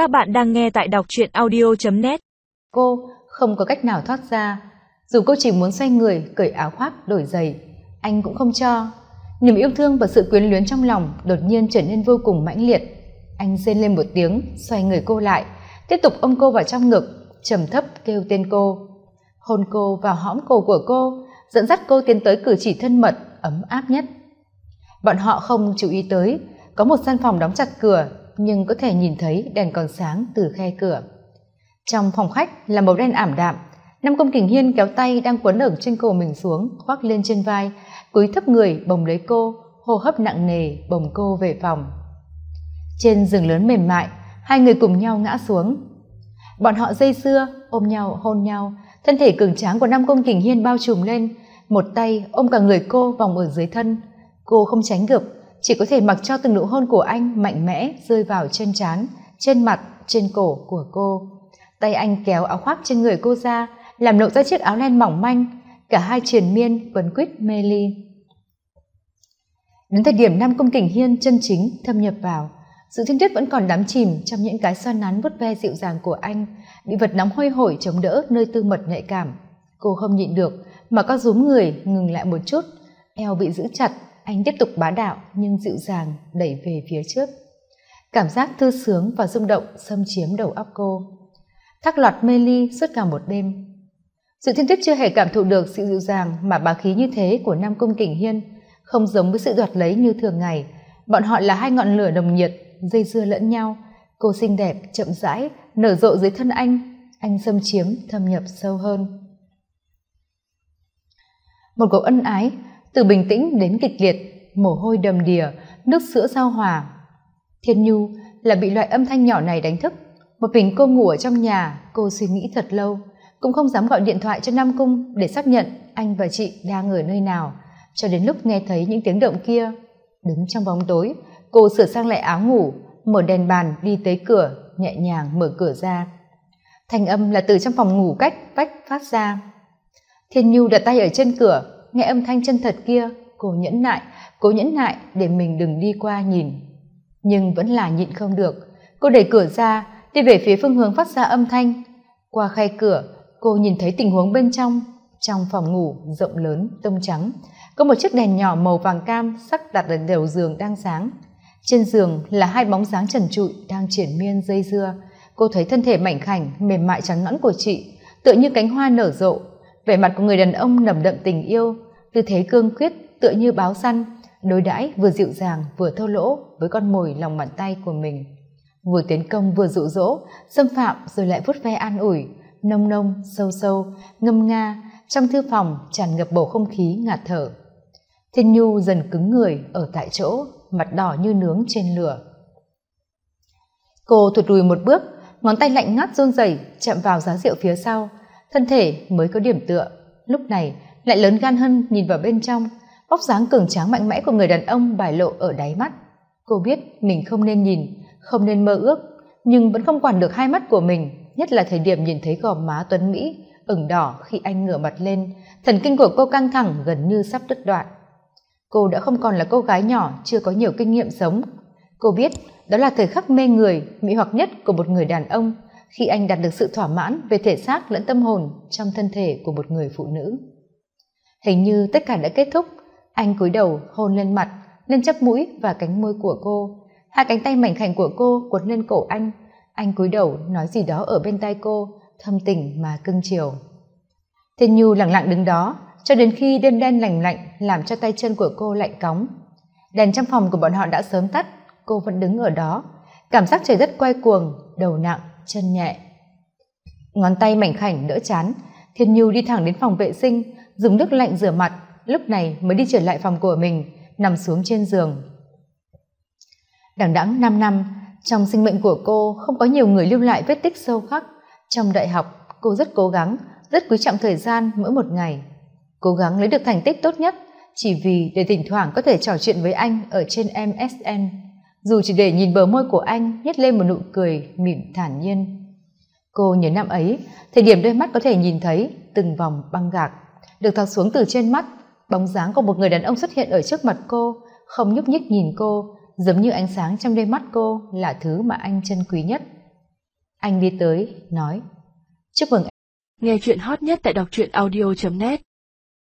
Các bạn đang nghe tại đọc truyện audio.net Cô không có cách nào thoát ra. Dù cô chỉ muốn xoay người, cởi áo khoác, đổi giày, anh cũng không cho. Niềm yêu thương và sự quyến luyến trong lòng đột nhiên trở nên vô cùng mãnh liệt. Anh rên lên một tiếng, xoay người cô lại, tiếp tục ôm cô vào trong ngực, trầm thấp kêu tên cô. Hôn cô vào hõm cổ của cô, dẫn dắt cô tiến tới cử chỉ thân mật, ấm áp nhất. Bọn họ không chú ý tới, có một gian phòng đóng chặt cửa nhưng có thể nhìn thấy đèn còn sáng từ khe cửa. Trong phòng khách là màu đen ảm đạm năm công kình hiên kéo tay đang quấn ở trên cổ mình xuống, khoác lên trên vai, cúi thấp người bồng lấy cô, hô hấp nặng nề bồng cô về phòng. Trên giường lớn mềm mại, hai người cùng nhau ngã xuống. Bọn họ dây dưa ôm nhau, hôn nhau, thân thể cường tráng của năm công kình hiên bao trùm lên, một tay ôm cả người cô vòng ở dưới thân. Cô không tránh được chỉ có thể mặc cho từng nụ hôn của anh mạnh mẽ rơi vào trên trán, trên mặt, trên cổ của cô. Tay anh kéo áo khoác trên người cô ra, làm lộ ra chiếc áo len mỏng manh. Cả hai triền miên quấn quýt mê ly. Đến thời điểm nam công kình hiên chân chính thâm nhập vào, sự thiên tuyết vẫn còn đắm chìm trong những cái xoan nắn vuốt ve dịu dàng của anh, bị vật nóng hôi hổi chống đỡ nơi tư mật nhạy cảm. Cô không nhịn được, mà có rúm người, ngừng lại một chút, eo bị giữ chặt anh tiếp tục bá đạo nhưng dịu dàng đẩy về phía trước. Cảm giác thư sướng và rung động xâm chiếm đầu óc cô. Thác loạt mê ly suốt cả một đêm. Sự thiên tuyết chưa hề cảm thụ được sự dịu dàng mà bá khí như thế của nam cung kình hiên không giống với sự đoạt lấy như thường ngày. Bọn họ là hai ngọn lửa đồng nhiệt, dây dưa lẫn nhau. Cô xinh đẹp, chậm rãi, nở rộ dưới thân anh. Anh xâm chiếm, thâm nhập sâu hơn. Một cuộc ân ái từ bình tĩnh đến kịch liệt, mồ hôi đầm đìa, nước sữa giao hòa. Thiên nhu là bị loại âm thanh nhỏ này đánh thức. Một mình cô ngủ ở trong nhà, cô suy nghĩ thật lâu. Cũng không dám gọi điện thoại cho nam cung để xác nhận anh và chị đang ở nơi nào. Cho đến lúc nghe thấy những tiếng động kia, đứng trong bóng tối, cô sửa sang lại áo ngủ, mở đèn bàn đi tới cửa, nhẹ nhàng mở cửa ra. Thanh âm là từ trong phòng ngủ cách vách phát ra. Thiên nhu đặt tay ở trên cửa nghe âm thanh chân thật kia, cô nhẫn nại, cố nhẫn nại để mình đừng đi qua nhìn. Nhưng vẫn là nhịn không được. Cô đẩy cửa ra, đi về phía phương hướng phát ra âm thanh. Qua khay cửa, cô nhìn thấy tình huống bên trong. Trong phòng ngủ, rộng lớn, tông trắng. Có một chiếc đèn nhỏ màu vàng cam sắc đặt ở đầu giường đang sáng. Trên giường là hai bóng dáng trần trụi đang triển miên dây dưa. Cô thấy thân thể mảnh khảnh, mềm mại trắng nõn của chị, tựa như cánh hoa nở rộ vẻ mặt của người đàn ông nồng đậm tình yêu, tư thế cương quyết, tựa như báo săn, đối đãi vừa dịu dàng, vừa thô lỗ với con mồi lòng bàn tay của mình. Vừa tiến công vừa dụ dỗ, xâm phạm rồi lại vuốt ve an ủi, nông nông, sâu sâu, ngâm nga, trong thư phòng tràn ngập bầu không khí ngạt thở. Thiên nhu dần cứng người ở tại chỗ, mặt đỏ như nướng trên lửa. Cô thụt lùi một bước, ngón tay lạnh ngắt run rẩy chạm vào giá rượu phía sau thân thể mới có điểm tựa. Lúc này, lại lớn gan hơn nhìn vào bên trong. Vóc dáng cường tráng mạnh mẽ của người đàn ông bài lộ ở đáy mắt. Cô biết mình không nên nhìn, không nên mơ ước, nhưng vẫn không quản được hai mắt của mình, nhất là thời điểm nhìn thấy gò má tuấn mỹ ửng đỏ khi anh ngửa mặt lên. Thần kinh của cô căng thẳng gần như sắp đứt đoạn. Cô đã không còn là cô gái nhỏ, chưa có nhiều kinh nghiệm sống. Cô biết đó là thời khắc mê người mỹ hoặc nhất của một người đàn ông khi anh đạt được sự thỏa mãn về thể xác lẫn tâm hồn trong thân thể của một người phụ nữ. Hình như tất cả đã kết thúc, anh cúi đầu hôn lên mặt, lên chắp mũi và cánh môi của cô. Hai cánh tay mảnh khảnh của cô quấn lên cổ anh. Anh cúi đầu nói gì đó ở bên tai cô, thâm tình mà cưng chiều. Thiên nhu lặng lặng đứng đó, cho đến khi đêm đen lành lạnh làm cho tay chân của cô lạnh cóng. Đèn trong phòng của bọn họ đã sớm tắt, cô vẫn đứng ở đó. Cảm giác trời đất quay cuồng, đầu nặng chân nhẹ. Ngón tay mảnh khảnh đỡ chán, thiên nhu đi thẳng đến phòng vệ sinh, dùng nước lạnh rửa mặt, lúc này mới đi trở lại phòng của mình, nằm xuống trên giường. Đằng đẵng năm năm, trong sinh mệnh của cô không có nhiều người lưu lại vết tích sâu khắc. Trong đại học, cô rất cố gắng, rất quý trọng thời gian mỗi một ngày. Cố gắng lấy được thành tích tốt nhất chỉ vì để thỉnh thoảng có thể trò chuyện với anh ở trên msn dù chỉ để nhìn bờ môi của anh nhét lên một nụ cười mỉm thản nhiên. Cô nhớ năm ấy, thời điểm đôi mắt có thể nhìn thấy từng vòng băng gạc, được thọc xuống từ trên mắt. Bóng dáng của một người đàn ông xuất hiện ở trước mặt cô, không nhúc nhích nhìn cô, giống như ánh sáng trong đôi mắt cô là thứ mà anh trân quý nhất. Anh đi tới, nói, chúc mừng nghe chuyện hot nhất tại đọc truyện audio net.